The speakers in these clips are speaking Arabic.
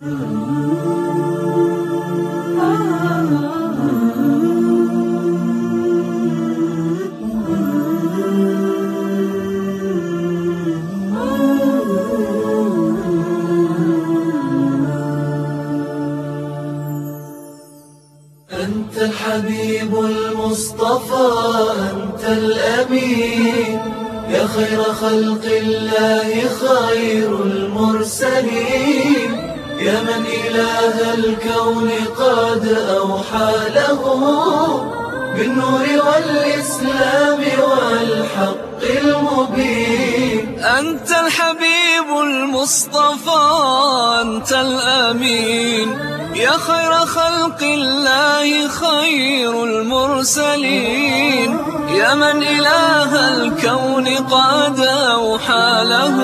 أنت الحبيب المصطفى أنت الأمين. يا خير خلق الله خير المرسلين. يا من إله الكون قد أوحى له بالنور والإسلام والحق المبين. أنت الحبيب المصطفى أنت الأمين. يا خير خلق الله خير المرسلين. يا من إله الكون قد أوحى له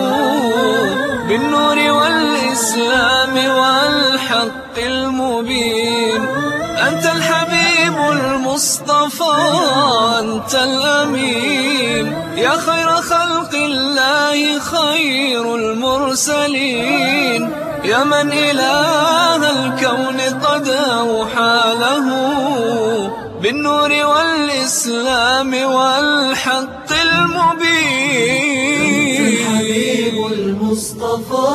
بالنور والإسلام والحق المبين. أنت الحبيب المصطفى أنت الأمين. يا خير خلق الله خير المرسلين. يا من إله الكون قد أوحى له. بالنور والإسلام والحق المبين. المصطفى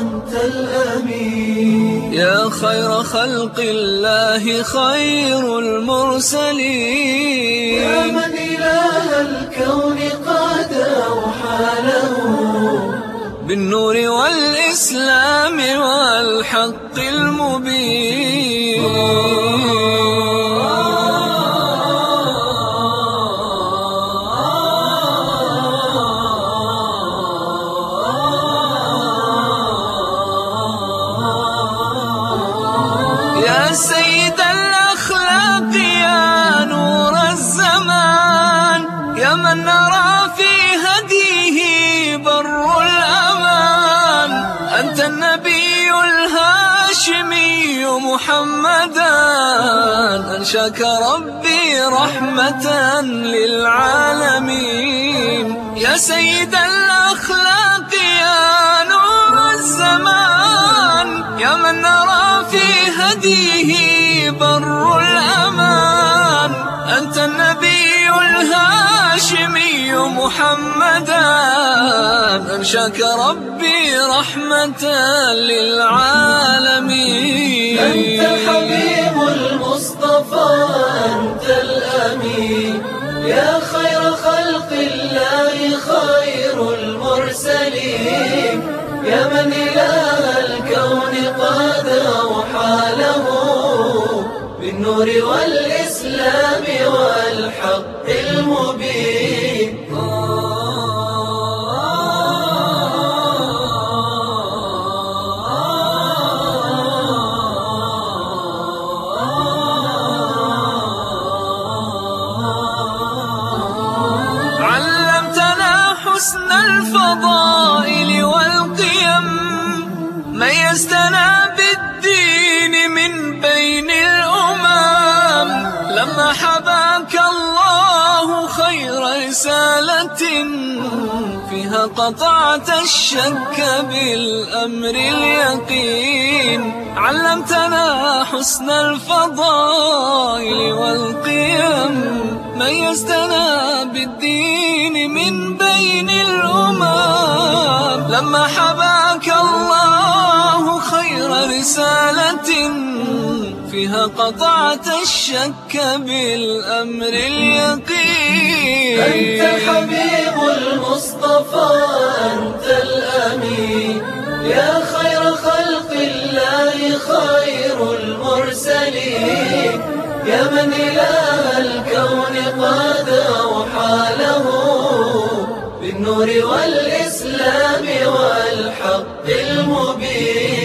أنت الأمين. يا خير خلق الله خير المرسلين. يا من إله الكون قد أوحى له. بالنور سيد الأخلاق يا نور الزمان يا من نرى في هديه بر الأمان أنت النبي الهاشمي محمدا أنشاك ربي رحمة للعالمين يا سيد الأخلاق يا نور الزمان يا من نرى في هديه أنت النبي الهاشمي محمدا أنشاك ربي رحمة للعالمين. أنت الحبيب المصطفى أنت الأمين. يا خير خلق الله خير المرسلين. يا من إله بالنور والإسلام والحق المبين. علمتنا حسن الفضائل والقيم ميزتنا فيها قطعت الشك بالأمر اليقين. علمتنا حسن الفضائل والقيم. ميزتنا بالدين من بين الأمم. لما حباك الله خير رسالة. فيها قطعت الشك بالأمر اليقين. المصطفى أنت الأمين. يا خير خلق الله خير المرسلين. يا من إله الكون قد أوحى له بالنور والإسلام والحق المبين.